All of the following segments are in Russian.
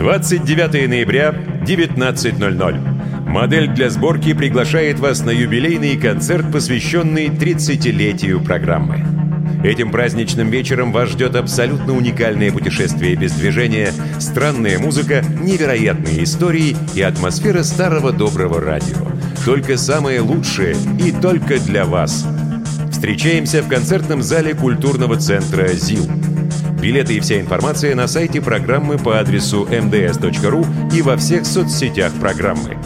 29 ноября, 19.00. Модель для сборки приглашает вас на юбилейный концерт, посвященный 30-летию программы. Этим праздничным вечером вас ждет абсолютно уникальное путешествие без движения, странная музыка, невероятные истории и атмосфера старого доброго радио. Только самое лучшее и только для вас. Встречаемся в концертном зале культурного центра ЗИЛ. Билеты и вся информация на сайте программы по адресу mds.ru и во всех соцсетях программы.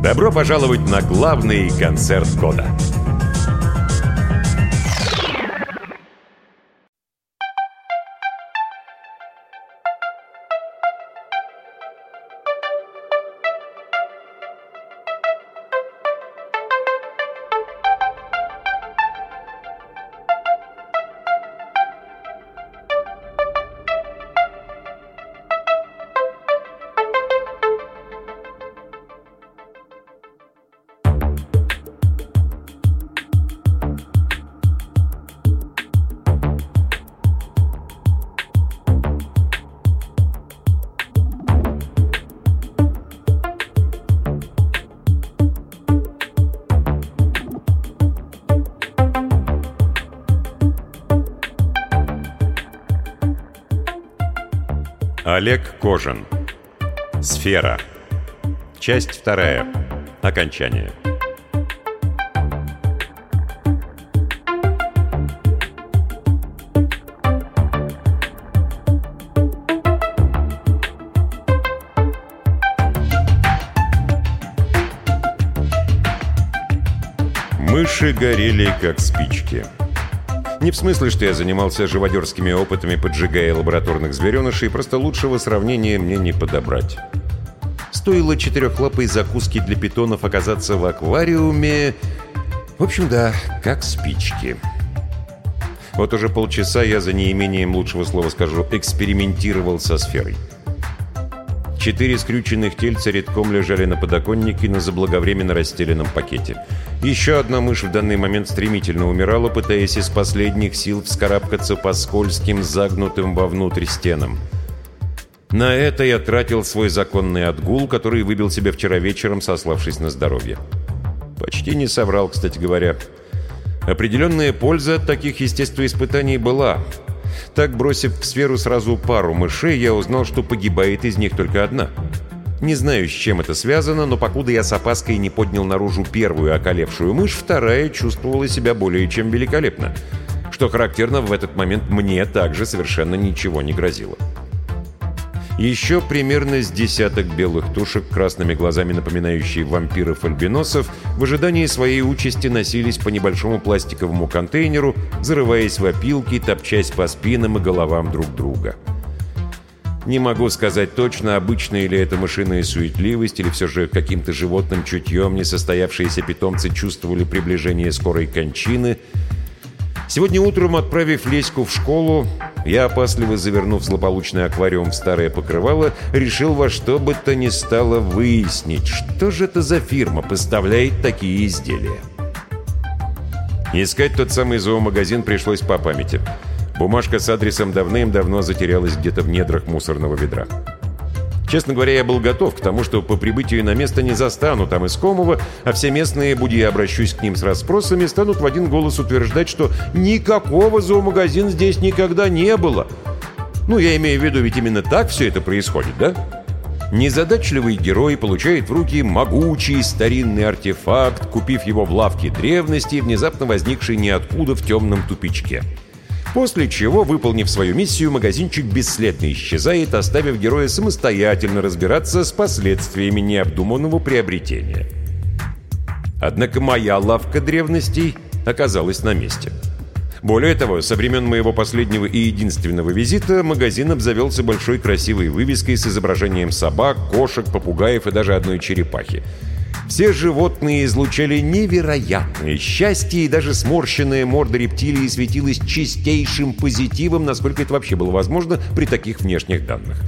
Добро пожаловать на главный концерт года! Олег Кожин. Сфера. Часть вторая. Окончание. Мыши горели, как спички. Не в смысле, что я занимался живодерскими опытами, поджигая лабораторных зверенышей, просто лучшего сравнения мне не подобрать. Стоило четырехлапой закуски для питонов оказаться в аквариуме... В общем, да, как спички. Вот уже полчаса я за неимением лучшего слова скажу, экспериментировал со сферой. Четыре скрюченных тельца редком лежали на подоконнике на заблаговременно расстеленном пакете. Еще одна мышь в данный момент стремительно умирала, пытаясь из последних сил вскарабкаться по скользким, загнутым вовнутрь стенам. На это я тратил свой законный отгул, который выбил себе вчера вечером, сославшись на здоровье. Почти не соврал, кстати говоря. Определенная польза от таких естествоиспытаний была – так, бросив в сферу сразу пару мышей, я узнал, что погибает из них только одна. Не знаю, с чем это связано, но покуда я с опаской не поднял наружу первую околевшую мышь, вторая чувствовала себя более чем великолепно. Что характерно, в этот момент мне также совершенно ничего не грозило. Еще примерно с десяток белых тушек, красными глазами напоминающие вампиров-альбиносов, в ожидании своей участи носились по небольшому пластиковому контейнеру, зарываясь в опилки, топчась по спинам и головам друг друга. Не могу сказать точно, обычная ли это мышиная суетливость, или все же каким-то животным чутьем несостоявшиеся питомцы чувствовали приближение скорой кончины – Сегодня утром, отправив Леську в школу, я, опасливо завернув злополучный аквариум в старое покрывало, решил во что бы то ни стало выяснить, что же это за фирма поставляет такие изделия. Искать тот самый зоомагазин пришлось по памяти. Бумажка с адресом давным-давно затерялась где-то в недрах мусорного ведра. Честно говоря, я был готов к тому, что по прибытию на место не застану там искомого, а все местные, будь я обращусь к ним с расспросами, станут в один голос утверждать, что никакого зоомагазина здесь никогда не было. Ну, я имею в виду, ведь именно так все это происходит, да? Незадачливый герой получает в руки могучий старинный артефакт, купив его в лавке древности, внезапно возникший ниоткуда в темном тупичке. После чего, выполнив свою миссию, магазинчик бесследно исчезает, оставив героя самостоятельно разбираться с последствиями необдуманного приобретения. Однако моя лавка древностей оказалась на месте. Более того, со времен моего последнего и единственного визита магазин обзавелся большой красивой вывеской с изображением собак, кошек, попугаев и даже одной черепахи – все животные излучали невероятное счастье, и даже сморщенная морда рептилии светилась чистейшим позитивом, насколько это вообще было возможно при таких внешних данных.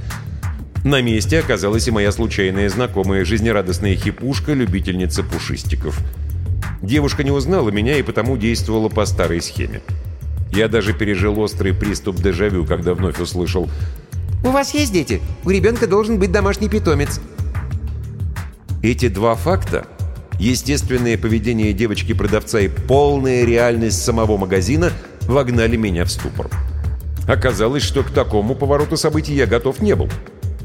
На месте оказалась и моя случайная знакомая, жизнерадостная хипушка, любительница пушистиков. Девушка не узнала меня и потому действовала по старой схеме. Я даже пережил острый приступ дежавю, когда вновь услышал «У вас есть дети? У ребенка должен быть домашний питомец». Эти два факта – естественное поведение девочки-продавца и полная реальность самого магазина – вогнали меня в ступор. Оказалось, что к такому повороту событий я готов не был.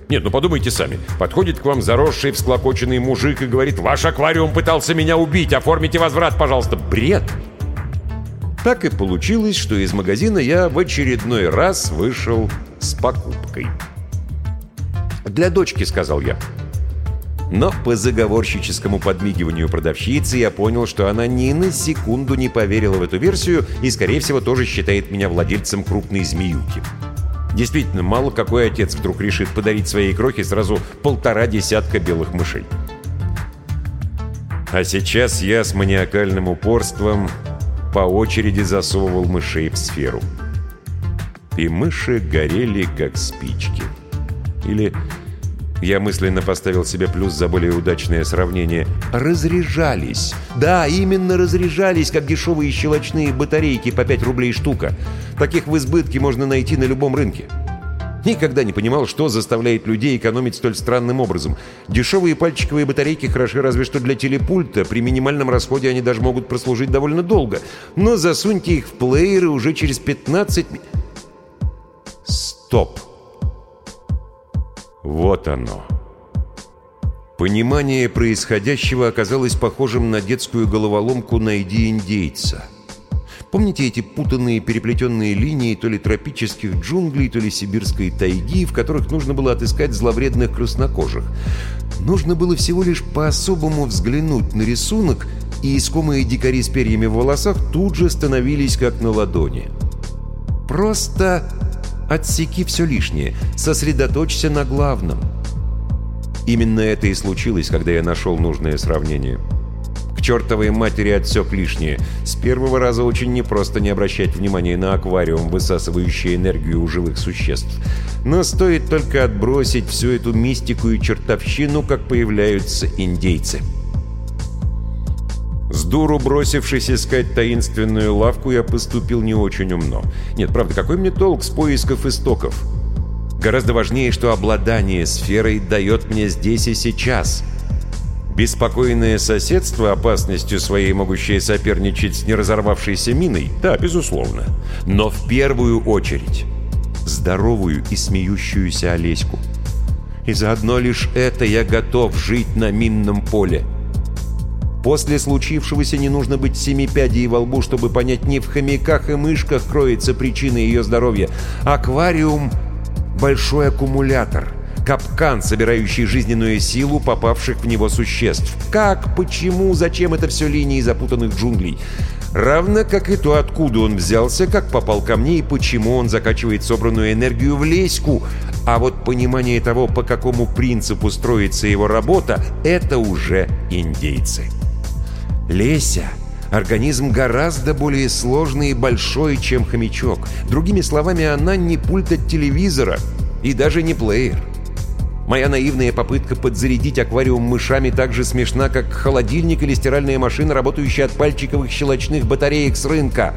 Нет, ну подумайте сами. Подходит к вам заросший, всклокоченный мужик и говорит, «Ваш аквариум пытался меня убить, оформите возврат, пожалуйста». Бред! Так и получилось, что из магазина я в очередной раз вышел с покупкой. «Для дочки», — сказал я. Но по заговорщическому подмигиванию продавщицы я понял, что она ни на секунду не поверила в эту версию и, скорее всего, тоже считает меня владельцем крупной змеюки. Действительно, мало какой отец вдруг решит подарить своей крохе сразу полтора десятка белых мышей. А сейчас я с маниакальным упорством по очереди засовывал мышей в сферу. И мыши горели, как спички. Или я мысленно поставил себе плюс за более удачное сравнение. Разряжались. Да, именно разряжались, как дешевые щелочные батарейки по 5 рублей штука. Таких в избытке можно найти на любом рынке. Никогда не понимал, что заставляет людей экономить столь странным образом. Дешевые пальчиковые батарейки хороши разве что для телепульта. При минимальном расходе они даже могут прослужить довольно долго. Но засуньте их в плееры уже через 15... Стоп! Вот оно. Понимание происходящего оказалось похожим на детскую головоломку «Найди индейца». Помните эти путанные переплетенные линии то ли тропических джунглей, то ли сибирской тайги, в которых нужно было отыскать зловредных краснокожих? Нужно было всего лишь по-особому взглянуть на рисунок, и искомые дикари с перьями в волосах тут же становились как на ладони. Просто Отсеки все лишнее, сосредоточься на главном. Именно это и случилось, когда я нашел нужное сравнение. К чертовой матери отсек лишнее. С первого раза очень непросто не обращать внимания на аквариум, высасывающий энергию у живых существ. Но стоит только отбросить всю эту мистику и чертовщину, как появляются индейцы. С дуру бросившись искать таинственную лавку, я поступил не очень умно. Нет, правда, какой мне толк с поисков истоков? Гораздо важнее, что обладание сферой дает мне здесь и сейчас. Беспокойное соседство опасностью своей могущее соперничать с неразорвавшейся миной? Да, безусловно. Но в первую очередь здоровую и смеющуюся Олеську. И за одно лишь это я готов жить на минном поле. После случившегося не нужно быть семи пядей во лбу, чтобы понять, не в хомяках и мышках кроется причина ее здоровья. Аквариум — большой аккумулятор, капкан, собирающий жизненную силу попавших в него существ. Как, почему, зачем это все линии запутанных джунглей? Равно как и то, откуда он взялся, как попал ко мне и почему он закачивает собранную энергию в леську. А вот понимание того, по какому принципу строится его работа, это уже индейцы. Леся — организм гораздо более сложный и большой, чем хомячок. Другими словами, она не пульт от телевизора и даже не плеер. Моя наивная попытка подзарядить аквариум мышами так же смешна, как холодильник или стиральная машина, работающая от пальчиковых щелочных батареек с рынка.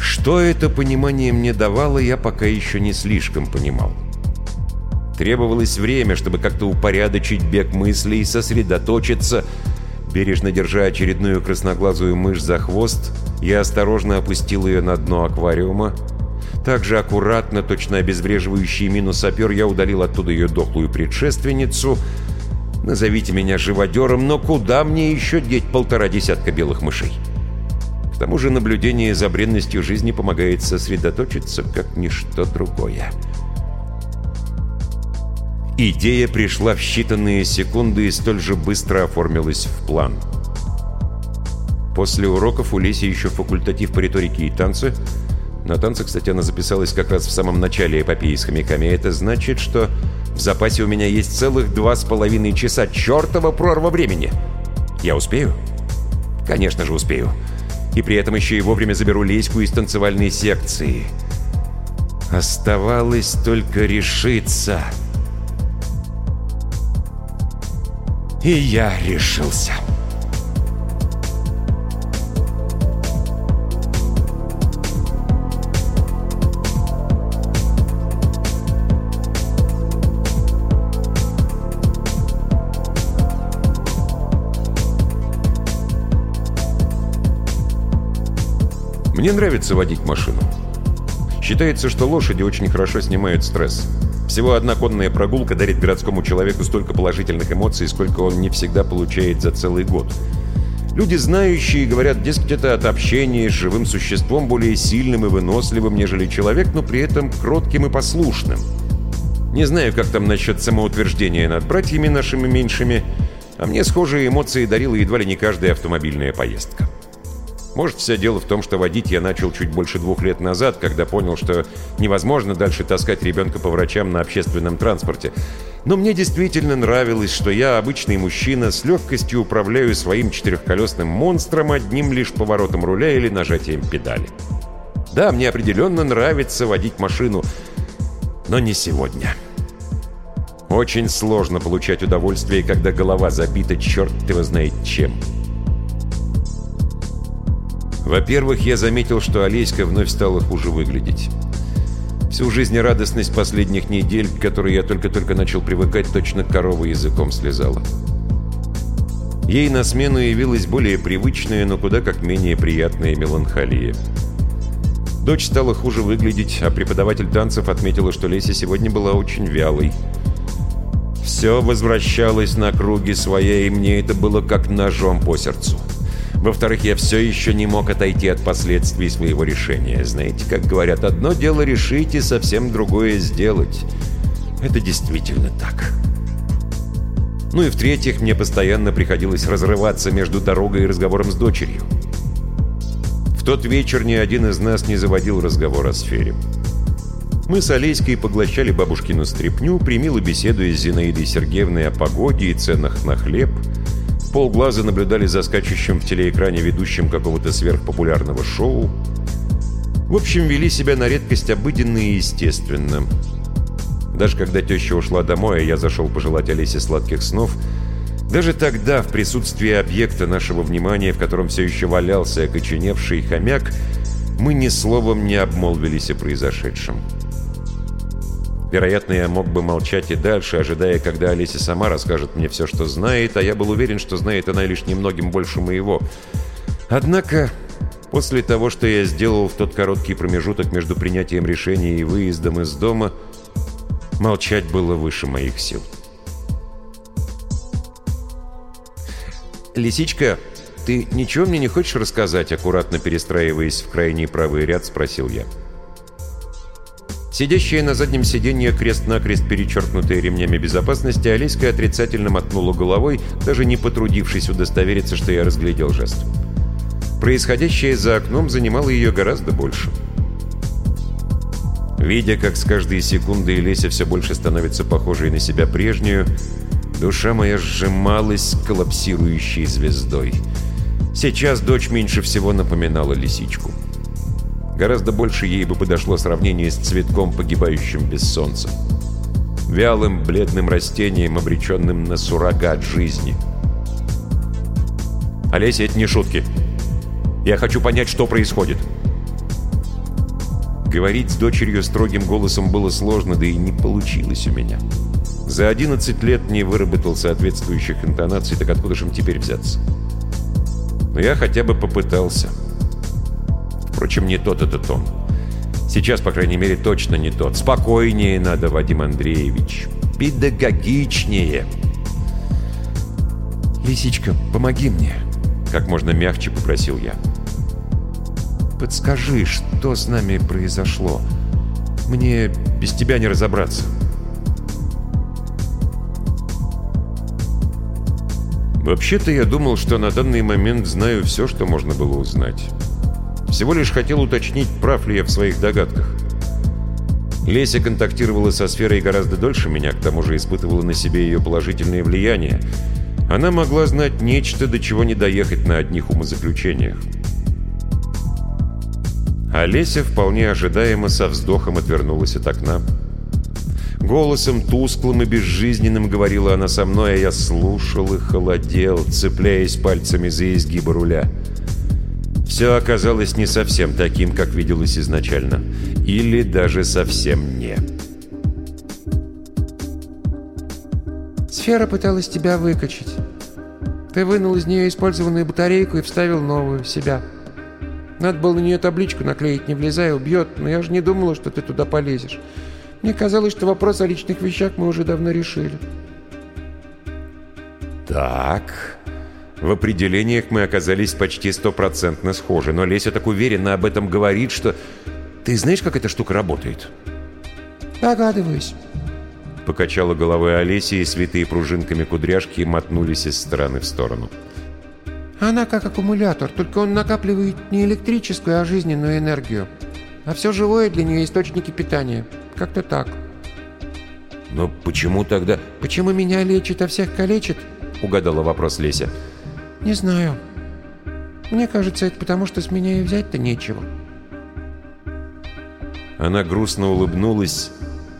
Что это понимание мне давало, я пока еще не слишком понимал. Требовалось время, чтобы как-то упорядочить бег мыслей, и сосредоточиться — Бережно держа очередную красноглазую мышь за хвост, я осторожно опустил ее на дно аквариума. Также аккуратно, точно обезвреживающий мину сапер, я удалил оттуда ее дохлую предшественницу. Назовите меня живодером, но куда мне еще деть полтора десятка белых мышей? К тому же наблюдение за бренностью жизни помогает сосредоточиться, как ничто другое. Идея пришла в считанные секунды и столь же быстро оформилась в план. После уроков у Леси еще факультатив по риторике и танцы. На танцы, кстати, она записалась как раз в самом начале эпопеи с хомяками. Это значит, что в запасе у меня есть целых два с половиной часа чертова прорва времени. Я успею? Конечно же успею. И при этом еще и вовремя заберу Леську из танцевальной секции. Оставалось только решиться... И я решился. Мне нравится водить машину. Считается, что лошади очень хорошо снимают стресс. Всего одна конная прогулка дарит городскому человеку столько положительных эмоций, сколько он не всегда получает за целый год. Люди, знающие, говорят, дескать, это от общения с живым существом более сильным и выносливым, нежели человек, но при этом кротким и послушным. Не знаю, как там насчет самоутверждения над братьями нашими меньшими, а мне схожие эмоции дарила едва ли не каждая автомобильная поездка. Может, все дело в том, что водить я начал чуть больше двух лет назад, когда понял, что невозможно дальше таскать ребенка по врачам на общественном транспорте. Но мне действительно нравилось, что я, обычный мужчина, с легкостью управляю своим четырехколесным монстром одним лишь поворотом руля или нажатием педали. Да, мне определенно нравится водить машину, но не сегодня. Очень сложно получать удовольствие, когда голова забита черт его знает чем. Во-первых, я заметил, что Олеська вновь стала хуже выглядеть. Всю жизнерадостность последних недель, к которой я только-только начал привыкать, точно корова языком слезала. Ей на смену явилась более привычная, но куда как менее приятная меланхолия. Дочь стала хуже выглядеть, а преподаватель танцев отметила, что Леся сегодня была очень вялой. Все возвращалось на круги своя, и мне это было как ножом по сердцу. Во-вторых, я все еще не мог отойти от последствий своего решения. Знаете, как говорят, одно дело решить и совсем другое сделать. Это действительно так. Ну и в-третьих, мне постоянно приходилось разрываться между дорогой и разговором с дочерью. В тот вечер ни один из нас не заводил разговор о сфере. Мы с Олеськой поглощали бабушкину стряпню, примило беседуя с Зинаидой Сергеевной о погоде и ценах на хлеб – полглаза наблюдали за скачущим в телеэкране ведущим какого-то сверхпопулярного шоу. В общем, вели себя на редкость обыденно и естественно. Даже когда теща ушла домой, а я зашел пожелать Олесе сладких снов, даже тогда, в присутствии объекта нашего внимания, в котором все еще валялся окоченевший хомяк, мы ни словом не обмолвились о произошедшем. Вероятно, я мог бы молчать и дальше, ожидая, когда Олеся сама расскажет мне все, что знает, а я был уверен, что знает она лишь немногим больше моего. Однако, после того, что я сделал в тот короткий промежуток между принятием решения и выездом из дома, молчать было выше моих сил. «Лисичка, ты ничего мне не хочешь рассказать?» Аккуратно перестраиваясь в крайний правый ряд, спросил я. «Я». Сидящая на заднем сиденье крест-накрест перечеркнутая ремнями безопасности, Олеська отрицательно мотнула головой, даже не потрудившись удостовериться, что я разглядел жест. Происходящее за окном занимало ее гораздо больше. Видя, как с каждой секундой Леся все больше становится похожей на себя прежнюю, душа моя сжималась коллапсирующей звездой. Сейчас дочь меньше всего напоминала лисичку. Гораздо больше ей бы подошло сравнение с цветком, погибающим без солнца. Вялым, бледным растением, обреченным на суррогат жизни. «Олеся, это не шутки. Я хочу понять, что происходит». Говорить с дочерью строгим голосом было сложно, да и не получилось у меня. За 11 лет не выработал соответствующих интонаций, так откуда же им теперь взяться? Но я хотя бы попытался. Впрочем, не тот этот тон. Сейчас, по крайней мере, точно не тот. Спокойнее надо, Вадим Андреевич. Педагогичнее. «Лисичка, помоги мне», — как можно мягче попросил я. «Подскажи, что с нами произошло? Мне без тебя не разобраться». Вообще-то я думал, что на данный момент знаю все, что можно было узнать. Всего лишь хотел уточнить, прав ли я в своих догадках. Леся контактировала со сферой гораздо дольше меня, к тому же испытывала на себе ее положительное влияние. Она могла знать нечто, до чего не доехать на одних умозаключениях. А Леся вполне ожидаемо со вздохом отвернулась от окна. Голосом тусклым и безжизненным говорила она со мной, а я слушал и холодел, цепляясь пальцами за изгибы руля. Все оказалось не совсем таким, как виделось изначально. Или даже совсем не. Сфера пыталась тебя выкачать. Ты вынул из нее использованную батарейку и вставил новую, себя. Надо было на нее табличку наклеить, не влезая, убьет. Но я же не думала, что ты туда полезешь. Мне казалось, что вопрос о личных вещах мы уже давно решили. Так, в определениях мы оказались почти стопроцентно схожи, но Леся так уверенно об этом говорит, что... Ты знаешь, как эта штука работает? Догадываюсь. Покачала головой Олеся, и святые пружинками кудряшки мотнулись из стороны в сторону. Она как аккумулятор, только он накапливает не электрическую, а жизненную энергию. А все живое для нее источники питания. Как-то так. Но почему тогда... Почему меня лечит, а всех калечит? Угадала вопрос Леся. Не знаю. Мне кажется, это потому, что с меня и взять-то нечего. Она грустно улыбнулась,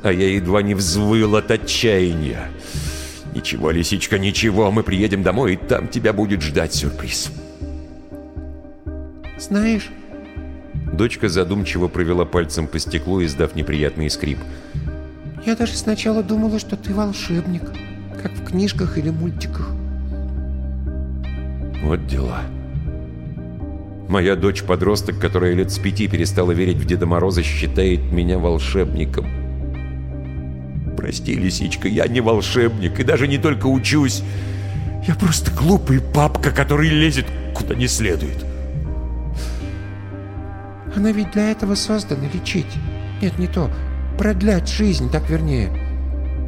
а я едва не взвыл от отчаяния. «Ничего, лисичка, ничего, мы приедем домой, и там тебя будет ждать сюрприз». «Знаешь...» Дочка задумчиво провела пальцем по стеклу, издав неприятный скрип. «Я даже сначала думала, что ты волшебник, как в книжках или мультиках». Вот дела. Моя дочь-подросток, которая лет с пяти перестала верить в Деда Мороза, считает меня волшебником. Прости, лисичка, я не волшебник и даже не только учусь. Я просто глупый папка, который лезет куда не следует. Она ведь для этого создана лечить. Нет, не то. Продлять жизнь, так вернее.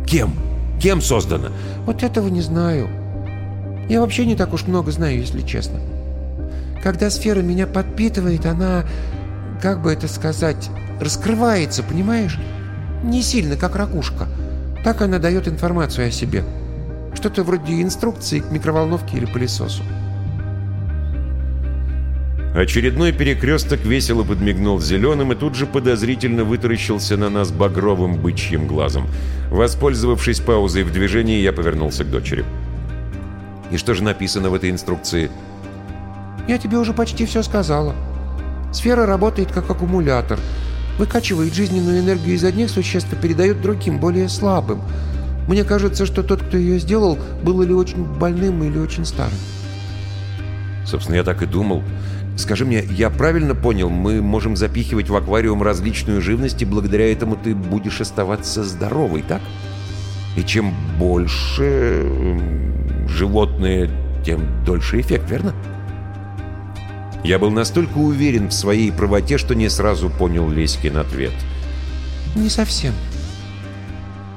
Кем? Кем создана? Вот этого не знаю. Я вообще не так уж много знаю, если честно. Когда сфера меня подпитывает, она, как бы это сказать, раскрывается, понимаешь? Не сильно, как ракушка. Так она дает информацию о себе. Что-то вроде инструкции к микроволновке или пылесосу. Очередной перекресток весело подмигнул зеленым и тут же подозрительно вытаращился на нас багровым бычьим глазом. Воспользовавшись паузой в движении, я повернулся к дочери. «И что же написано в этой инструкции?» Я тебе уже почти все сказала. Сфера работает как аккумулятор. Выкачивает жизненную энергию из одних существ и передает другим, более слабым. Мне кажется, что тот, кто ее сделал, был или очень больным, или очень старым. Собственно, я так и думал. Скажи мне, я правильно понял, мы можем запихивать в аквариум различную живность, и благодаря этому ты будешь оставаться здоровой, так? И чем больше животные, тем дольше эффект, верно? Я был настолько уверен в своей правоте, что не сразу понял Леськин ответ. Не совсем.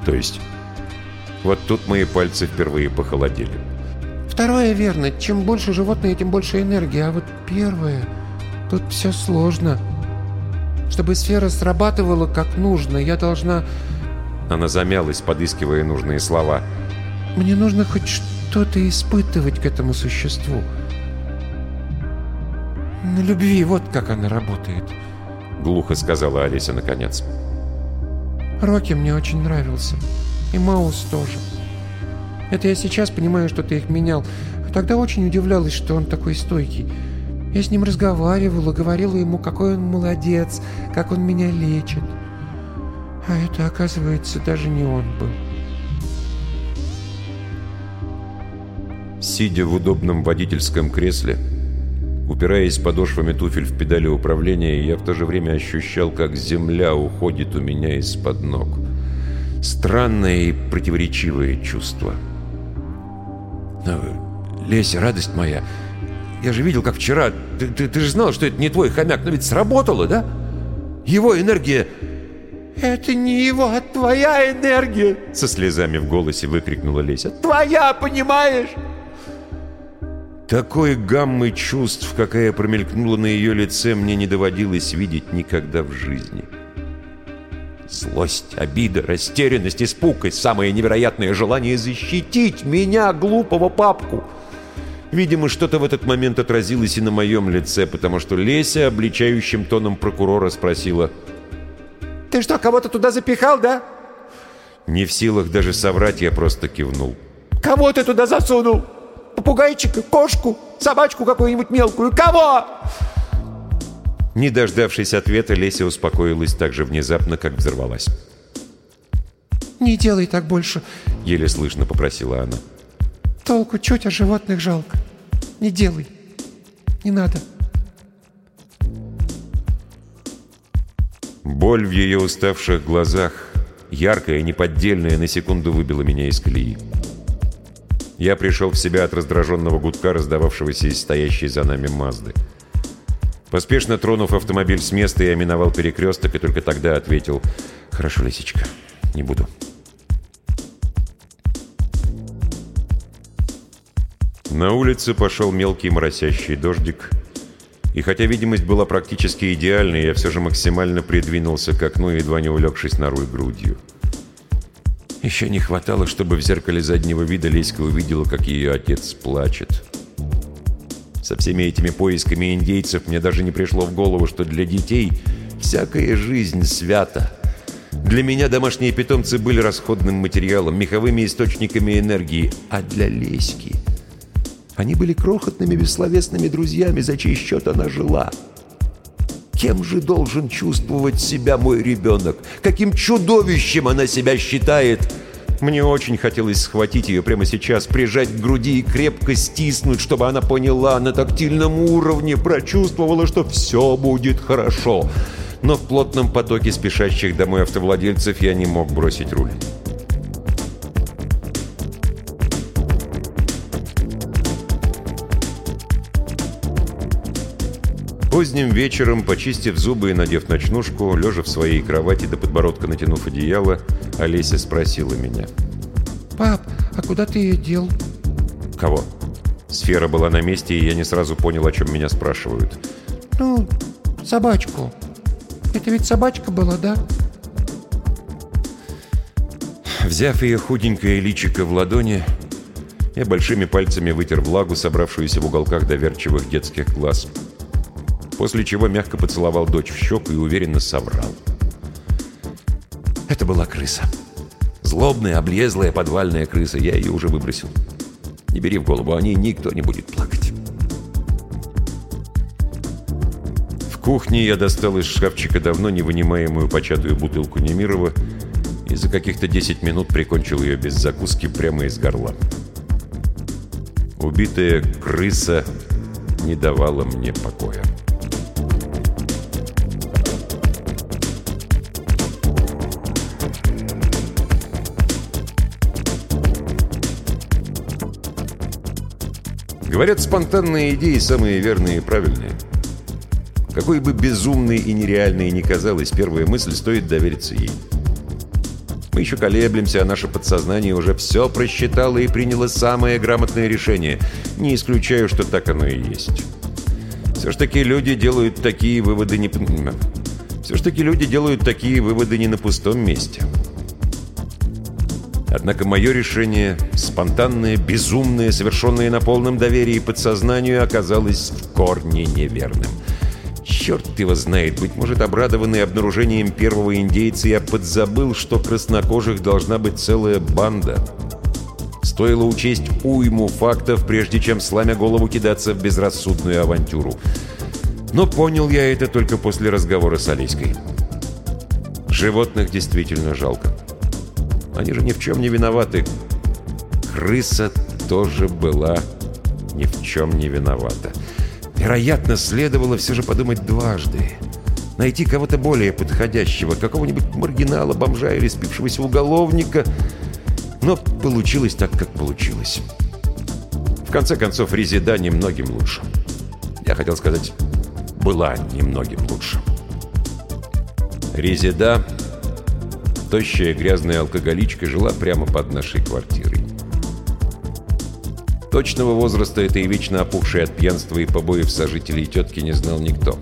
То есть? Вот тут мои пальцы впервые похолодели. Второе верно. Чем больше животное, тем больше энергии. А вот первое... Тут все сложно. Чтобы сфера срабатывала как нужно, я должна... Она замялась, подыскивая нужные слова. Мне нужно хоть что-то испытывать к этому существу. На любви вот как она работает. Глухо сказала Олеся наконец. Рокки мне очень нравился. И Маус тоже. Это я сейчас понимаю, что ты их менял. А тогда очень удивлялась, что он такой стойкий. Я с ним разговаривала, говорила ему, какой он молодец, как он меня лечит. А это, оказывается, даже не он был. Сидя в удобном водительском кресле, упираясь подошвами туфель в педали управления, я в то же время ощущал, как земля уходит у меня из-под ног. Странное и противоречивое чувство. «Леся, радость моя, я же видел, как вчера. Ты, ты, ты же знал, что это не твой хомяк, но ведь сработало, да? Его энергия...» «Это не его, а твоя энергия!» Со слезами в голосе выкрикнула Леся. «Твоя, понимаешь?» Такой гаммы чувств, какая промелькнула на ее лице, мне не доводилось видеть никогда в жизни. Злость, обида, растерянность, испуг и самое невероятное желание защитить меня, глупого папку. Видимо, что-то в этот момент отразилось и на моем лице, потому что Леся обличающим тоном прокурора спросила «Ты что, кого-то туда запихал, да?» Не в силах даже соврать, я просто кивнул. «Кого ты туда засунул?» попугайчика, кошку, собачку какую-нибудь мелкую. Кого?» Не дождавшись ответа, Леся успокоилась так же внезапно, как взорвалась. «Не делай так больше», — еле слышно попросила она. «Толку чуть, а животных жалко. Не делай. Не надо». Боль в ее уставших глазах, яркая, неподдельная, на секунду выбила меня из колеи. Я пришел в себя от раздраженного гудка, раздававшегося из стоящей за нами Мазды. Поспешно тронув автомобиль с места, я миновал перекресток и только тогда ответил «Хорошо, Лисичка, не буду». На улице пошел мелкий моросящий дождик, и хотя видимость была практически идеальной, я все же максимально придвинулся к окну, едва не улегшись на руль грудью. Еще не хватало, чтобы в зеркале заднего вида Леська увидела, как ее отец плачет. Со всеми этими поисками индейцев мне даже не пришло в голову, что для детей всякая жизнь свята. Для меня домашние питомцы были расходным материалом, меховыми источниками энергии, а для Леськи... Они были крохотными бессловесными друзьями, за чей счет она жила. Кем же должен чувствовать себя мой ребенок? Каким чудовищем она себя считает? Мне очень хотелось схватить ее прямо сейчас, прижать к груди и крепко стиснуть, чтобы она поняла на тактильном уровне, прочувствовала, что все будет хорошо. Но в плотном потоке спешащих домой автовладельцев я не мог бросить руль. Поздним вечером, почистив зубы и надев ночнушку, лежа в своей кровати до подбородка натянув одеяло, Олеся спросила меня. «Пап, а куда ты ее дел?» «Кого?» Сфера была на месте, и я не сразу понял, о чем меня спрашивают. «Ну, собачку. Это ведь собачка была, да?» Взяв ее худенькое личико в ладони, я большими пальцами вытер влагу, собравшуюся в уголках доверчивых детских глаз. «Пап, после чего мягко поцеловал дочь в щеку и уверенно соврал. Это была крыса. Злобная, облезлая подвальная крыса. Я ее уже выбросил. Не бери в голову, о ней никто не будет плакать. В кухне я достал из шкафчика давно невынимаемую початую бутылку Немирова и за каких-то 10 минут прикончил ее без закуски прямо из горла. Убитая крыса не давала мне покоя. Говорят, спонтанные идеи самые верные и правильные. Какой бы безумной и нереальной ни казалась первая мысль, стоит довериться ей. Мы еще колеблемся, а наше подсознание уже все просчитало и приняло самое грамотное решение. Не исключаю, что так оно и есть. Все ж таки люди делают такие выводы не... Все ж таки люди делают такие выводы не на пустом месте. Однако мое решение, спонтанное, безумное, совершенное на полном доверии подсознанию, оказалось в корне неверным. Черт его знает, быть может, обрадованный обнаружением первого индейца, я подзабыл, что краснокожих должна быть целая банда. Стоило учесть уйму фактов, прежде чем, сломя голову, кидаться в безрассудную авантюру. Но понял я это только после разговора с Алиской. Животных действительно жалко. Они же ни в чем не виноваты. Крыса тоже была ни в чем не виновата. Вероятно, следовало все же подумать дважды. Найти кого-то более подходящего, какого-нибудь маргинала, бомжа или спившегося уголовника. Но получилось так, как получилось. В конце концов, Резида немногим лучше. Я хотел сказать, была немногим лучше. Резида Тощая грязная алкоголичка жила прямо под нашей квартирой. Точного возраста этой вечно опухшей от пьянства и побоев сожителей тетки не знал никто.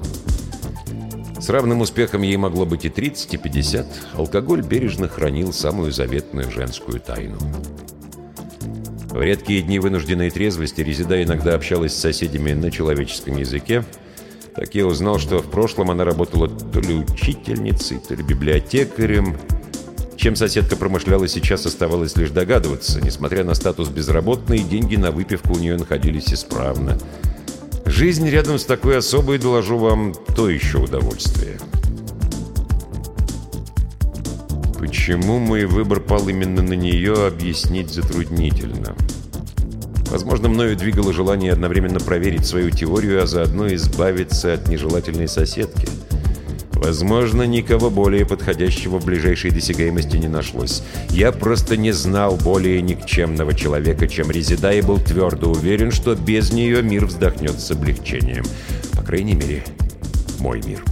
С равным успехом ей могло быть и 30, и 50. Алкоголь бережно хранил самую заветную женскую тайну. В редкие дни вынужденной трезвости Резида иногда общалась с соседями на человеческом языке. Так я узнал, что в прошлом она работала то ли учительницей, то ли библиотекарем, чем соседка промышляла сейчас, оставалось лишь догадываться. Несмотря на статус безработной, деньги на выпивку у нее находились исправно. Жизнь рядом с такой особой, доложу вам, то еще удовольствие. Почему мой выбор пал именно на нее, объяснить затруднительно. Возможно, мною двигало желание одновременно проверить свою теорию, а заодно избавиться от нежелательной соседки – Возможно, никого более подходящего в ближайшей досягаемости не нашлось. Я просто не знал более никчемного человека, чем Резида, и был твердо уверен, что без нее мир вздохнет с облегчением. По крайней мере, мой мир.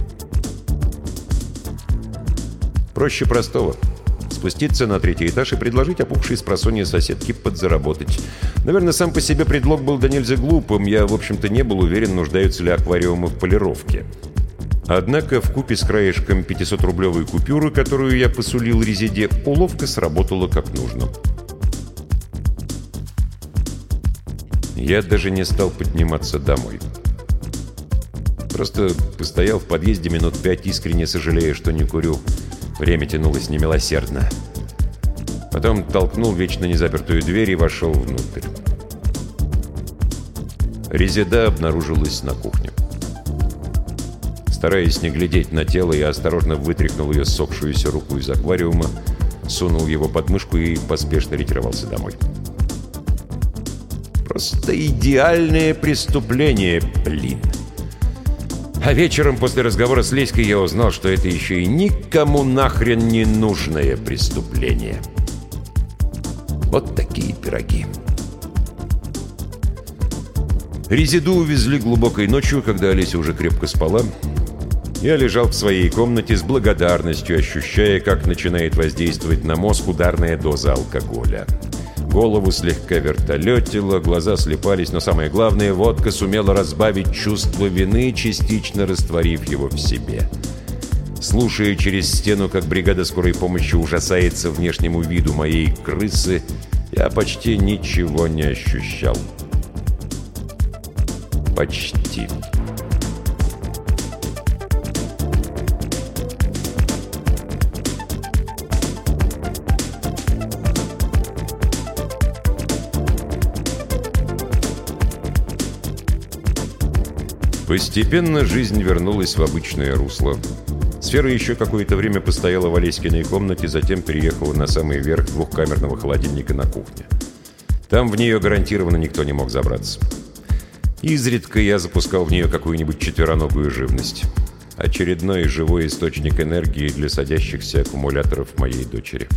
Проще простого. Спуститься на третий этаж и предложить опухшей с просонья соседке подзаработать. Наверное, сам по себе предлог был до нельзя глупым. Я, в общем-то, не был уверен, нуждаются ли аквариумы в полировке. Однако в купе с краешком 500-рублевой купюры, которую я посулил Резиде, уловка сработала как нужно. Я даже не стал подниматься домой. Просто постоял в подъезде минут пять, искренне сожалея, что не курю. Время тянулось немилосердно. Потом толкнул вечно незапертую дверь и вошел внутрь. Резида обнаружилась на кухне. Стараясь не глядеть на тело, я осторожно вытряхнул ее сохшуюся руку из аквариума, сунул его под мышку и поспешно ретировался домой. Просто идеальное преступление, блин. А вечером после разговора с Леськой я узнал, что это еще и никому нахрен не нужное преступление. Вот такие пироги. Резиду увезли глубокой ночью, когда Олеся уже крепко спала, я лежал в своей комнате с благодарностью, ощущая, как начинает воздействовать на мозг ударная доза алкоголя. Голову слегка вертолетило, глаза слепались, но самое главное, водка сумела разбавить чувство вины, частично растворив его в себе. Слушая через стену, как бригада скорой помощи ужасается внешнему виду моей крысы, я почти ничего не ощущал. Почти. Постепенно жизнь вернулась в обычное русло. Сфера еще какое-то время постояла в Олеськиной комнате, затем переехала на самый верх двухкамерного холодильника на кухне. Там в нее гарантированно никто не мог забраться. Изредка я запускал в нее какую-нибудь четвероногую живность. Очередной живой источник энергии для садящихся аккумуляторов моей дочери.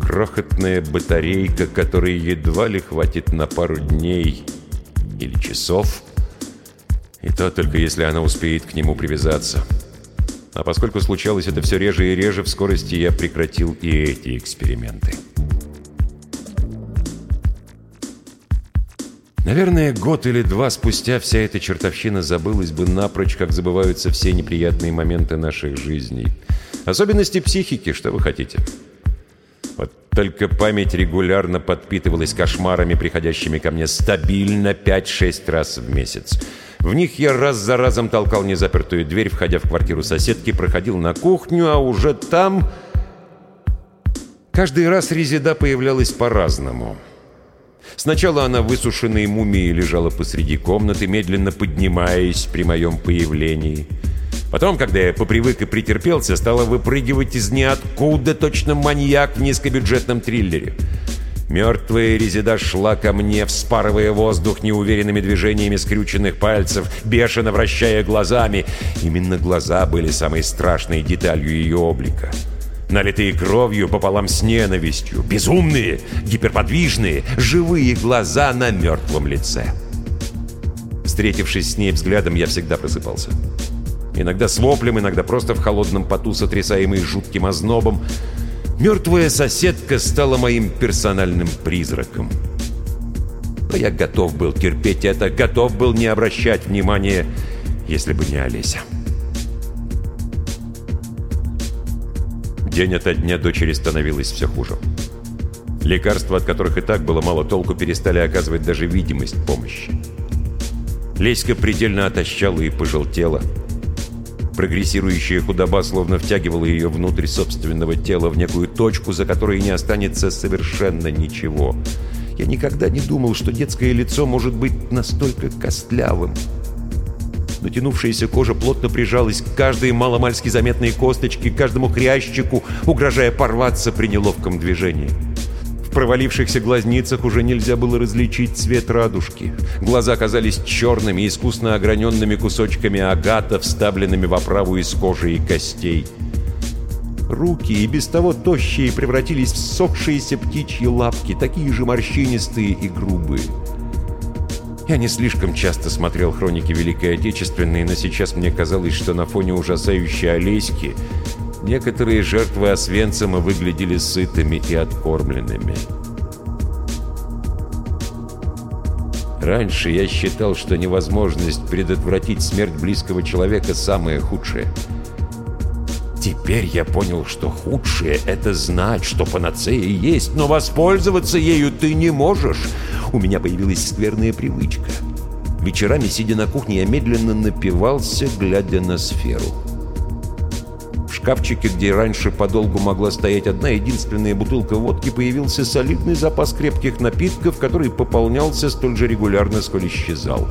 Крохотная батарейка, которой едва ли хватит на пару дней или часов – и то только если она успеет к нему привязаться. А поскольку случалось это все реже и реже, в скорости я прекратил и эти эксперименты. Наверное, год или два спустя вся эта чертовщина забылась бы напрочь, как забываются все неприятные моменты наших жизней. Особенности психики, что вы хотите. Вот только память регулярно подпитывалась кошмарами, приходящими ко мне стабильно 5-6 раз в месяц. В них я раз за разом толкал незапертую дверь, входя в квартиру соседки, проходил на кухню, а уже там... Каждый раз резида появлялась по-разному. Сначала она высушенной мумией лежала посреди комнаты, медленно поднимаясь при моем появлении. Потом, когда я попривык и претерпелся, стала выпрыгивать из ниоткуда точно маньяк в низкобюджетном триллере. Мертвая резида шла ко мне, вспарывая воздух неуверенными движениями скрюченных пальцев, бешено вращая глазами. Именно глаза были самой страшной деталью ее облика. Налитые кровью пополам с ненавистью, безумные, гиперподвижные, живые глаза на мертвом лице. Встретившись с ней взглядом, я всегда просыпался. Иногда с воплем, иногда просто в холодном поту, сотрясаемый жутким ознобом, Мертвая соседка стала моим персональным призраком. Но я готов был терпеть это, готов был не обращать внимания, если бы не Олеся. День ото дня дочери становилось все хуже. Лекарства, от которых и так было мало толку, перестали оказывать даже видимость помощи. Леська предельно отощала и пожелтела – Прогрессирующая худоба словно втягивала ее внутрь собственного тела в некую точку, за которой не останется совершенно ничего. Я никогда не думал, что детское лицо может быть настолько костлявым. Натянувшаяся кожа плотно прижалась к каждой маломальски заметной косточке, к каждому хрящику, угрожая порваться при неловком движении. Провалившихся глазницах уже нельзя было различить цвет радужки. Глаза казались черными, искусно ограненными кусочками агата, вставленными в оправу из кожи и костей. Руки, и без того тощие, превратились в сохшиеся птичьи лапки, такие же морщинистые и грубые. Я не слишком часто смотрел хроники Великой Отечественной, но сейчас мне казалось, что на фоне ужасающей Олеськи некоторые жертвы Освенцима выглядели сытыми и откормленными. Раньше я считал, что невозможность предотвратить смерть близкого человека самое худшее. Теперь я понял, что худшее — это знать, что панацея есть, но воспользоваться ею ты не можешь — у меня появилась скверная привычка. Вечерами, сидя на кухне, я медленно напивался, глядя на сферу. Шкафчике, где раньше подолгу могла стоять одна единственная бутылка водки, появился солидный запас крепких напитков, который пополнялся столь же регулярно, сколь исчезал.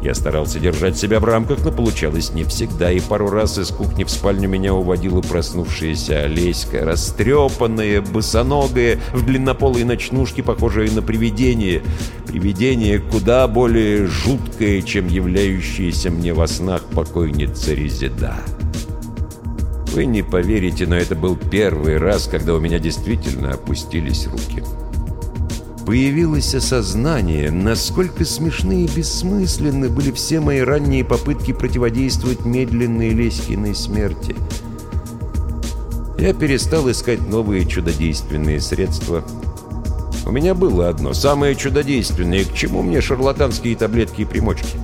Я старался держать себя в рамках, но получалось не всегда, и пару раз из кухни в спальню меня уводила проснувшаяся Олеська, растрепанная, босоногая, в длиннополой ночнушке, похожая на привидение. Привидение куда более жуткое, чем являющаяся мне во снах покойница Резида. Вы не поверите, но это был первый раз, когда у меня действительно опустились руки появилось осознание, насколько смешны и бессмысленны были все мои ранние попытки противодействовать медленной Леськиной смерти. Я перестал искать новые чудодейственные средства. У меня было одно, самое чудодейственное, к чему мне шарлатанские таблетки и примочки.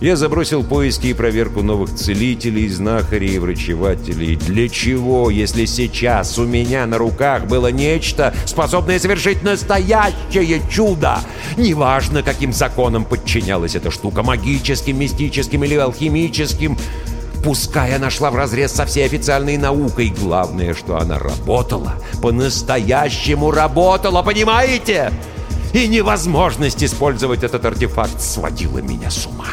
Я забросил поиски и проверку новых целителей, знахарей и врачевателей. Для чего, если сейчас у меня на руках было нечто, способное совершить настоящее чудо? Неважно, каким законам подчинялась эта штука, магическим, мистическим или алхимическим. Пускай она шла вразрез со всей официальной наукой, главное, что она работала. По-настоящему работала, понимаете? И невозможность использовать этот артефакт сводила меня с ума.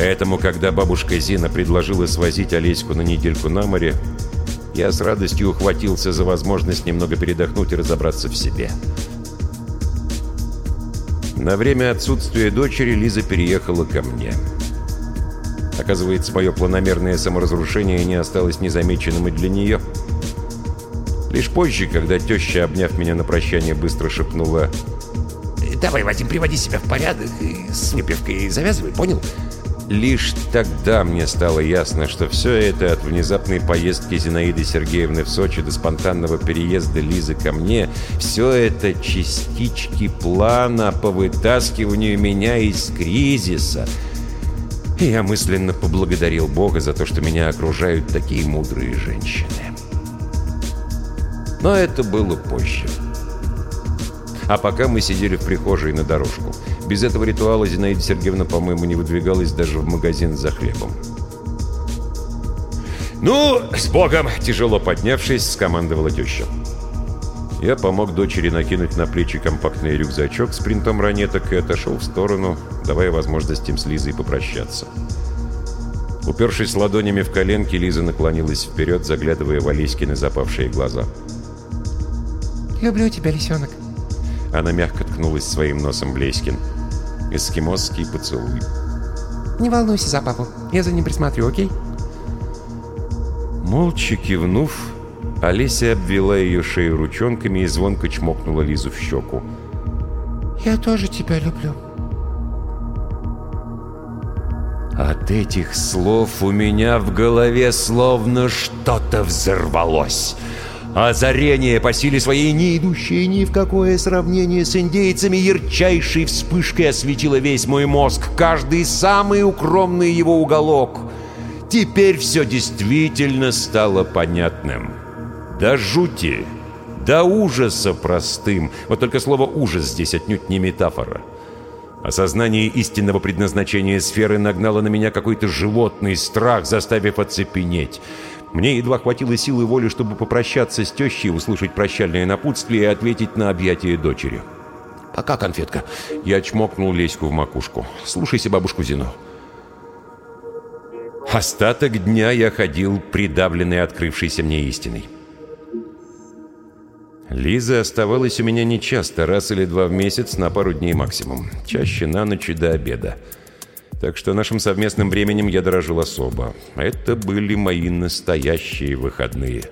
Поэтому, когда бабушка Зина предложила свозить Олеську на недельку на море, я с радостью ухватился за возможность немного передохнуть и разобраться в себе. На время отсутствия дочери Лиза переехала ко мне. Оказывается, мое планомерное саморазрушение не осталось незамеченным и для нее. Лишь позже, когда теща, обняв меня на прощание, быстро шепнула «Давай, Вадим, приводи себя в порядок и с выпивкой завязывай, понял?» Лишь тогда мне стало ясно, что все это от внезапной поездки Зинаиды Сергеевны в Сочи до спонтанного переезда Лизы ко мне, все это частички плана по вытаскиванию меня из кризиса. И я мысленно поблагодарил Бога за то, что меня окружают такие мудрые женщины. Но это было позже. А пока мы сидели в прихожей на дорожку. Без этого ритуала Зинаида Сергеевна, по-моему, не выдвигалась даже в магазин за хлебом. «Ну, с Богом!» – тяжело поднявшись, скомандовала теща. Я помог дочери накинуть на плечи компактный рюкзачок с принтом ранеток и отошел в сторону, давая возможность им с Лизой попрощаться. Упершись ладонями в коленки, Лиза наклонилась вперед, заглядывая в Алиськины запавшие глаза. «Люблю тебя, лисенок». Она мягко ткнулась своим носом в Леськин. Эскимосский поцелуй. «Не волнуйся за папу. Я за ним присмотрю, окей?» Молча кивнув, Олеся обвела ее шею ручонками и звонко чмокнула Лизу в щеку. «Я тоже тебя люблю». От этих слов у меня в голове словно что-то взорвалось. Озарение по силе своей, не идущее ни в какое сравнение с индейцами, ярчайшей вспышкой осветило весь мой мозг, каждый самый укромный его уголок. Теперь все действительно стало понятным. До жути, до ужаса простым. Вот только слово «ужас» здесь отнюдь не метафора. Осознание истинного предназначения сферы нагнало на меня какой-то животный страх, заставив оцепенеть. Мне едва хватило силы воли, чтобы попрощаться с тещей, услышать прощальное напутствие и ответить на объятие дочери. «Пока, конфетка!» Я чмокнул Леську в макушку. «Слушайся бабушку Зину». Остаток дня я ходил, придавленный открывшейся мне истиной. Лиза оставалась у меня нечасто, раз или два в месяц, на пару дней максимум. Чаще на ночь и до обеда. Так что нашим совместным временем я дорожил особо. Это были мои настоящие выходные.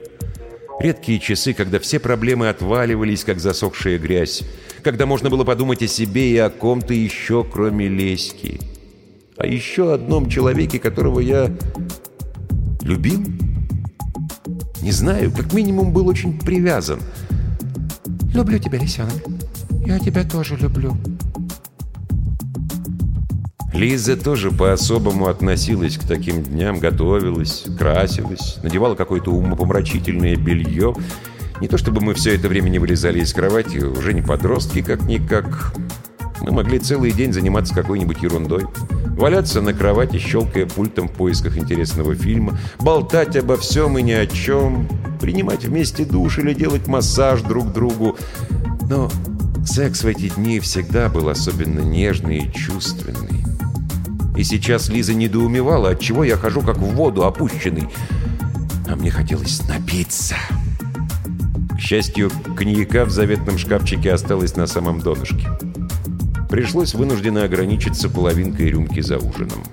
Редкие часы, когда все проблемы отваливались, как засохшая грязь. Когда можно было подумать о себе и о ком-то еще, кроме Леськи. О еще одном человеке, которого я любил. Не знаю, как минимум был очень привязан. Люблю тебя, лисенок. Я тебя тоже люблю. Лиза тоже по-особому относилась к таким дням, готовилась, красилась, надевала какое-то умопомрачительное белье. Не то чтобы мы все это время не вылезали из кровати, уже не подростки как-никак. Мы могли целый день заниматься какой-нибудь ерундой. Валяться на кровати, щелкая пультом в поисках интересного фильма, болтать обо всем и ни о чем, принимать вместе душ или делать массаж друг другу. Но секс в эти дни всегда был особенно нежный и чувственный. И сейчас Лиза недоумевала, от чего я хожу как в воду опущенный. А мне хотелось напиться. К счастью, коньяка в заветном шкафчике осталось на самом донышке. Пришлось вынужденно ограничиться половинкой рюмки за ужином.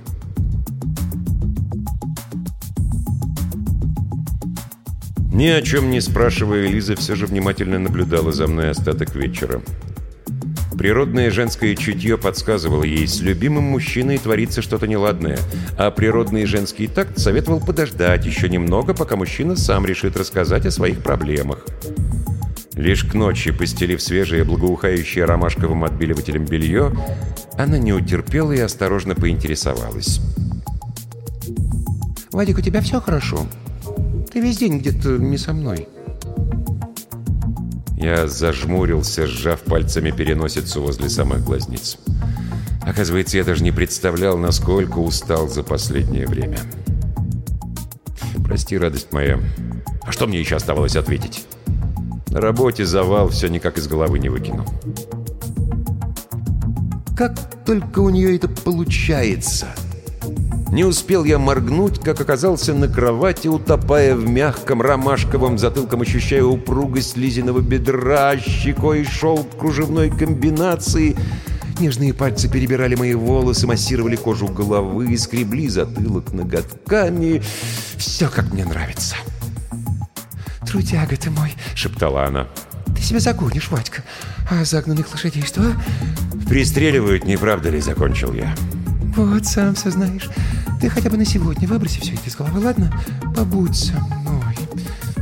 Ни о чем не спрашивая, Лиза все же внимательно наблюдала за мной остаток вечера. Природное женское чутье подсказывало ей, с любимым мужчиной творится что-то неладное, а природный женский такт советовал подождать еще немного, пока мужчина сам решит рассказать о своих проблемах. Лишь к ночи, постелив свежее, благоухающее ромашковым отбеливателем белье, она не утерпела и осторожно поинтересовалась. «Вадик, у тебя все хорошо? Ты весь день где-то не со мной». Я зажмурился, сжав пальцами переносицу возле самых глазниц. Оказывается, я даже не представлял, насколько устал за последнее время. Прости, радость моя. А что мне еще оставалось ответить? На работе завал, все никак из головы не выкину. Как только у нее это получается? Не успел я моргнуть, как оказался на кровати, утопая в мягком ромашковом затылком, ощущая упругость лизиного бедра, щекой шел кружевной комбинации. Нежные пальцы перебирали мои волосы, массировали кожу головы, скребли затылок ноготками. Все, как мне нравится. «Трудяга ты мой!» — шептала она. «Ты себя загонишь, Вадька. А загнанных лошадей что?» «Пристреливают, не правда ли?» — закончил я. «Вот, сам все знаешь. Ты хотя бы на сегодня выброси все это из головы, ладно? Побудь со мной.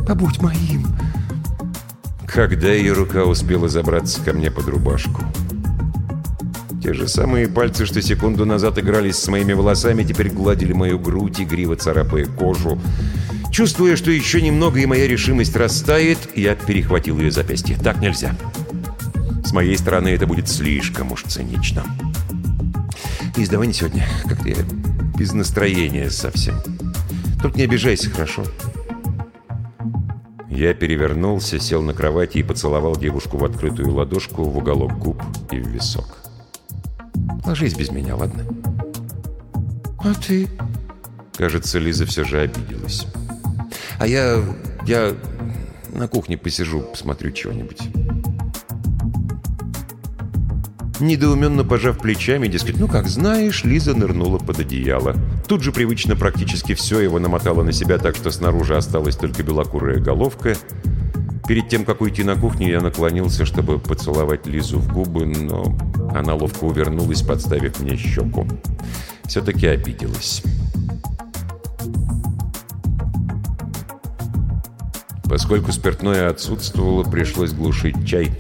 Побудь моим». Когда ее рука успела забраться ко мне под рубашку? Те же самые пальцы, что секунду назад игрались с моими волосами, теперь гладили мою грудь, игриво царапая кожу. Чувствуя, что еще немного и моя решимость растает, я перехватил ее запястье. Так нельзя. С моей стороны это будет слишком уж цинично. Лиз, давай не сегодня. Как-то я без настроения совсем. Тут не обижайся, хорошо? Я перевернулся, сел на кровати и поцеловал девушку в открытую ладошку, в уголок губ и в висок. Ложись без меня, ладно? А ты? Кажется, Лиза все же обиделась. А я... я на кухне посижу, посмотрю чего-нибудь. Недоуменно пожав плечами, дескать, ну как знаешь, Лиза нырнула под одеяло. Тут же привычно практически все его намотало на себя, так что снаружи осталась только белокурая головка. Перед тем, как уйти на кухню, я наклонился, чтобы поцеловать Лизу в губы, но она ловко увернулась, подставив мне щеку. Все-таки обиделась. Поскольку спиртное отсутствовало, пришлось глушить чай.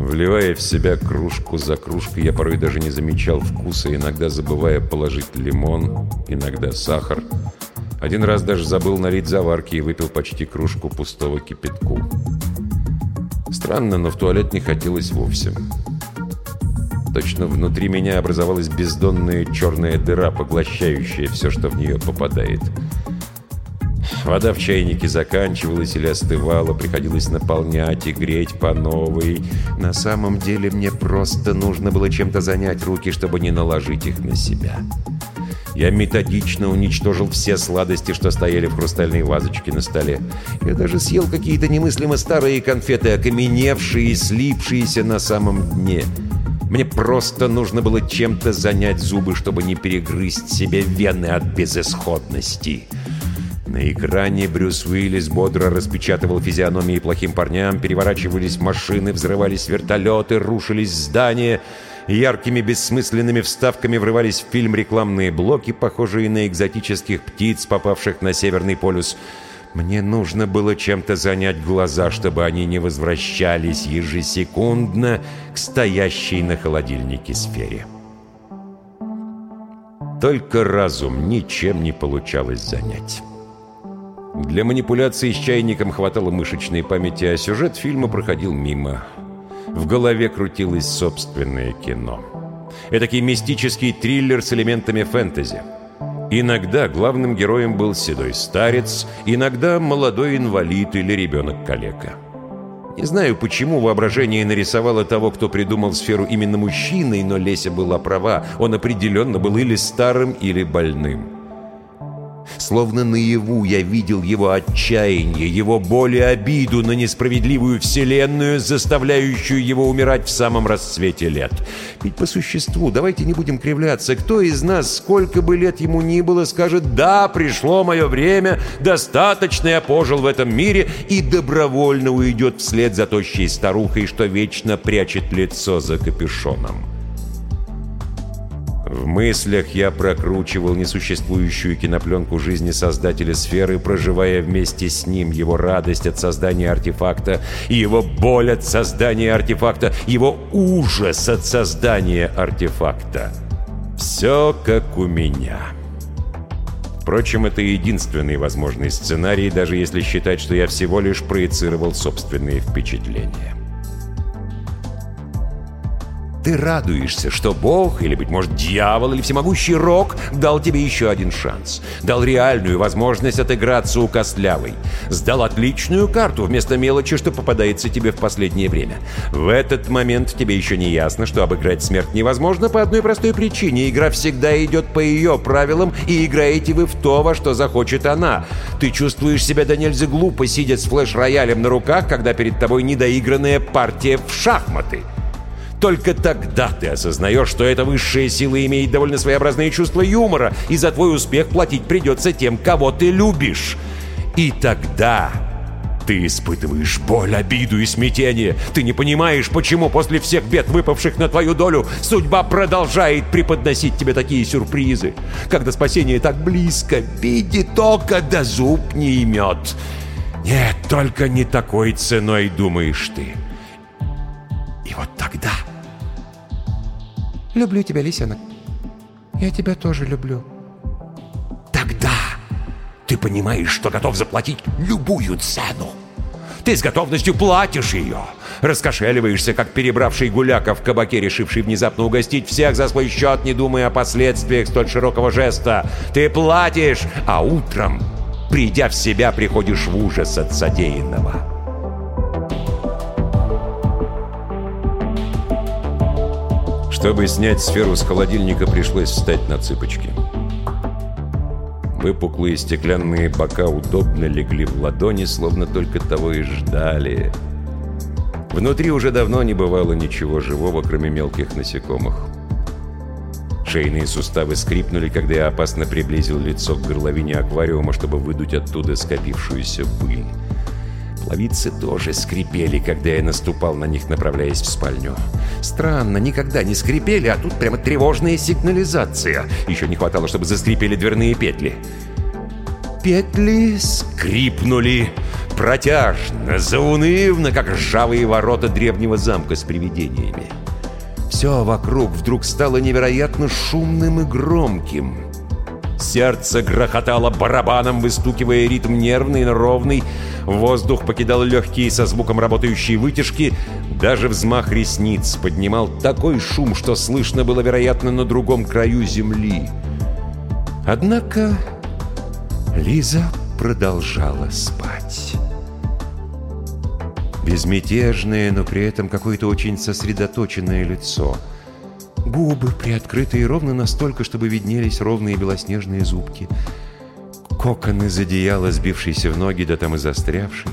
Вливая в себя кружку за кружкой, я порой даже не замечал вкуса, иногда забывая положить лимон, иногда сахар. Один раз даже забыл налить заварки и выпил почти кружку пустого кипятку. Странно, но в туалет не хотелось вовсе. Точно внутри меня образовалась бездонная черная дыра, поглощающая все, что в нее попадает. Вода в чайнике заканчивалась или остывала, приходилось наполнять и греть по новой. На самом деле мне просто нужно было чем-то занять руки, чтобы не наложить их на себя. Я методично уничтожил все сладости, что стояли в хрустальной вазочке на столе. Я даже съел какие-то немыслимо старые конфеты, окаменевшие и слипшиеся на самом дне. Мне просто нужно было чем-то занять зубы, чтобы не перегрызть себе вены от безысходности. На экране Брюс Уиллис бодро распечатывал физиономии плохим парням, переворачивались машины, взрывались вертолеты, рушились здания. Яркими бессмысленными вставками врывались в фильм рекламные блоки, похожие на экзотических птиц, попавших на Северный полюс. Мне нужно было чем-то занять глаза, чтобы они не возвращались ежесекундно к стоящей на холодильнике сфере. Только разум ничем не получалось занять. Для манипуляции с чайником хватало мышечной памяти, а сюжет фильма проходил мимо. В голове крутилось собственное кино. Этакий мистический триллер с элементами фэнтези. Иногда главным героем был седой старец, иногда молодой инвалид или ребенок-калека. Не знаю, почему воображение нарисовало того, кто придумал сферу именно мужчиной, но Леся была права. Он определенно был или старым, или больным. Словно наяву я видел его отчаяние, его боль и обиду на несправедливую вселенную, заставляющую его умирать в самом расцвете лет. Ведь по существу, давайте не будем кривляться, кто из нас, сколько бы лет ему ни было, скажет «Да, пришло мое время, достаточно я пожил в этом мире» и добровольно уйдет вслед за тощей старухой, что вечно прячет лицо за капюшоном. В мыслях я прокручивал несуществующую кинопленку жизни создателя сферы, проживая вместе с ним его радость от создания артефакта, его боль от создания артефакта, его ужас от создания артефакта. Все как у меня. Впрочем, это единственный возможный сценарий, даже если считать, что я всего лишь проецировал собственные впечатления. Ты радуешься, что Бог, или, быть может, дьявол, или всемогущий Рок дал тебе еще один шанс. Дал реальную возможность отыграться у Костлявой. Сдал отличную карту вместо мелочи, что попадается тебе в последнее время. В этот момент тебе еще не ясно, что обыграть смерть невозможно по одной простой причине. Игра всегда идет по ее правилам, и играете вы в то, во что захочет она. Ты чувствуешь себя до нельзя глупо, сидя с флеш-роялем на руках, когда перед тобой недоигранная партия в шахматы. Только тогда ты осознаешь, что эта высшая сила имеет довольно своеобразное чувство юмора, и за твой успех платить придется тем, кого ты любишь. И тогда ты испытываешь боль, обиду и смятение. Ты не понимаешь, почему после всех бед, выпавших на твою долю, судьба продолжает преподносить тебе такие сюрпризы. Когда спасение так близко, види только да зуб не имет. Нет, только не такой ценой думаешь ты. И вот тогда... Люблю тебя, лисенок. Я тебя тоже люблю. Тогда ты понимаешь, что готов заплатить любую цену. Ты с готовностью платишь ее. Раскошеливаешься, как перебравший гуляка в кабаке, решивший внезапно угостить всех за свой счет, не думая о последствиях столь широкого жеста. Ты платишь, а утром, придя в себя, приходишь в ужас от содеянного. Чтобы снять сферу с холодильника, пришлось встать на цыпочки. Выпуклые стеклянные бока удобно легли в ладони, словно только того и ждали. Внутри уже давно не бывало ничего живого, кроме мелких насекомых. Шейные суставы скрипнули, когда я опасно приблизил лицо к горловине аквариума, чтобы выдуть оттуда скопившуюся пыль. Половицы тоже скрипели, когда я наступал на них, направляясь в спальню. Странно, никогда не скрипели, а тут прямо тревожная сигнализация. Еще не хватало, чтобы заскрипели дверные петли. Петли скрипнули протяжно, заунывно, как ржавые ворота древнего замка с привидениями. Все вокруг вдруг стало невероятно шумным и громким. Сердце грохотало барабаном, выстукивая ритм нервный, но ровный. Воздух покидал легкие со звуком работающей вытяжки. Даже взмах ресниц поднимал такой шум, что слышно было, вероятно, на другом краю земли. Однако Лиза продолжала спать. Безмятежное, но при этом какое-то очень сосредоточенное лицо — Губы приоткрытые ровно настолько, чтобы виднелись ровные белоснежные зубки. Кокон из одеяла, сбившийся в ноги, да там и застрявший.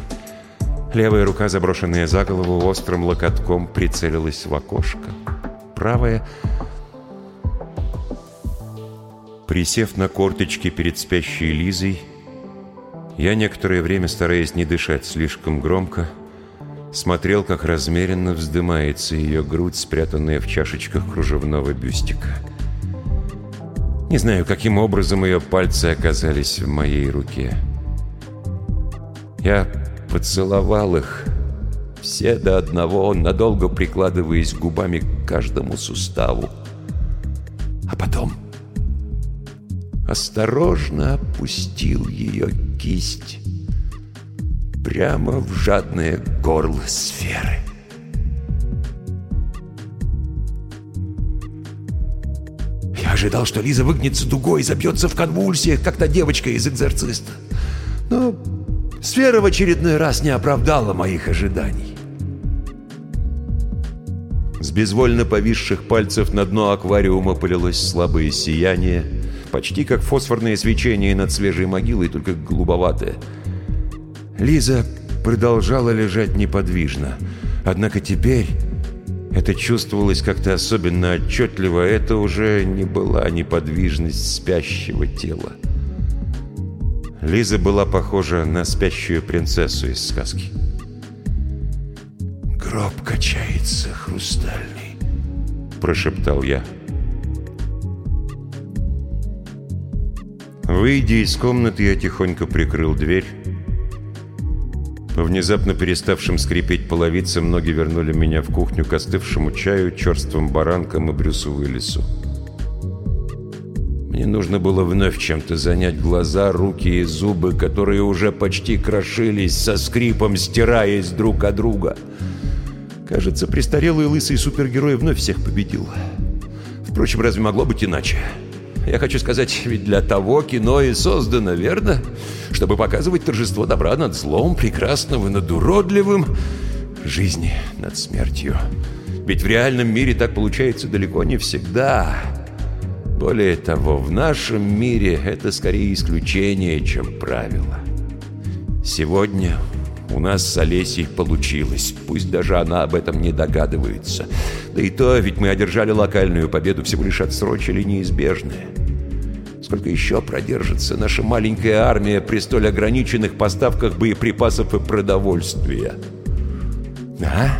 Левая рука, заброшенная за голову, острым локотком прицелилась в окошко. Правая... Присев на корточки перед спящей Лизой, я некоторое время, стараясь не дышать слишком громко, смотрел, как размеренно вздымается ее грудь, спрятанная в чашечках кружевного бюстика. Не знаю, каким образом ее пальцы оказались в моей руке. Я поцеловал их, все до одного, надолго прикладываясь губами к каждому суставу. А потом осторожно опустил ее кисть прямо в жадное горло сферы. Я ожидал, что Лиза выгнется дугой и забьется в конвульсиях, как та девочка из «Экзорциста». Но сфера в очередной раз не оправдала моих ожиданий. С безвольно повисших пальцев на дно аквариума полилось слабое сияние, почти как фосфорное свечение над свежей могилой, только голубоватое — Лиза продолжала лежать неподвижно. Однако теперь это чувствовалось как-то особенно отчетливо. Это уже не была неподвижность спящего тела. Лиза была похожа на спящую принцессу из сказки. «Гроб качается хрустальный», — прошептал я. Выйдя из комнаты, я тихонько прикрыл дверь внезапно переставшим скрипеть половицам ноги вернули меня в кухню к остывшему чаю, черствым баранкам и Брюсу Уиллису. Мне нужно было вновь чем-то занять глаза, руки и зубы, которые уже почти крошились, со скрипом стираясь друг от друга. Кажется, престарелый лысый супергерой вновь всех победил. Впрочем, разве могло быть иначе? Я хочу сказать, ведь для того кино и создано, верно? Чтобы показывать торжество добра над злом, прекрасного над уродливым, жизни над смертью. Ведь в реальном мире так получается далеко не всегда. Более того, в нашем мире это скорее исключение, чем правило. Сегодня у нас с Олесей получилось, пусть даже она об этом не догадывается. Да и то, ведь мы одержали локальную победу, всего лишь отсрочили неизбежное. Сколько еще продержится наша маленькая армия при столь ограниченных поставках боеприпасов и продовольствия? Да,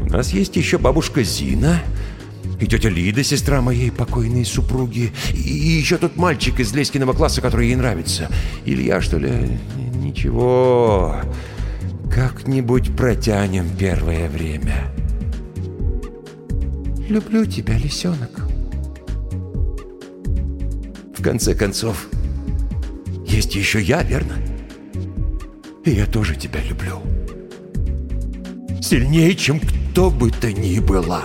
у нас есть еще бабушка Зина и тетя Лида, сестра моей покойной супруги, и еще тот мальчик из Леськиного класса, который ей нравится. Илья, что ли? Ничего, как-нибудь протянем первое время. Люблю тебя, лисенок конце концов, есть еще я, верно? И я тоже тебя люблю. Сильнее, чем кто бы то ни было.